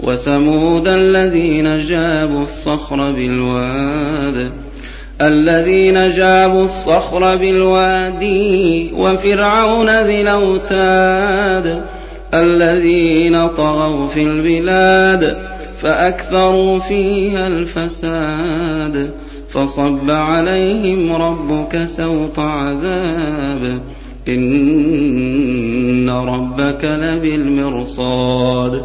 وثمود الذين جابوا الصخر بالواد الذين جابوا الصخر بالوادي وفرعون ذي الأوتاد الذين طغوا في البلاد فأكثروا فيها الفساد فصب عليهم ربك سوط عذاب. إن ربك لبالمرصاد.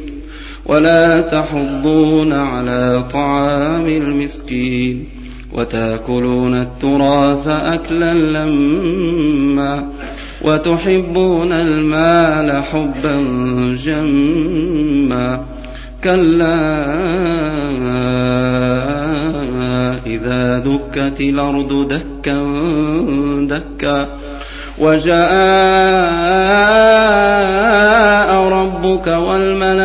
ولا تحضون على طعام المسكين وتأكلون التراث أكلا لما وتحبون المال حبا جما كلا إذا دكت الأرض دكا دكا وجاء ربك والملك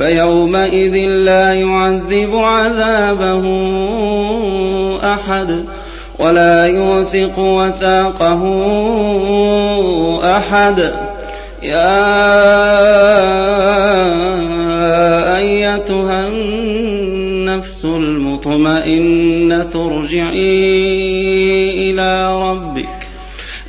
فيومئذ لا يعذب عذابه أحد ولا يوثق وثاقه أحد. يا أيتها النفس المطمئنة ارجعي إلى ربك.